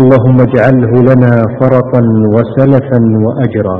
اللهم اجعله لنا فرطا وسلفا وأجرا.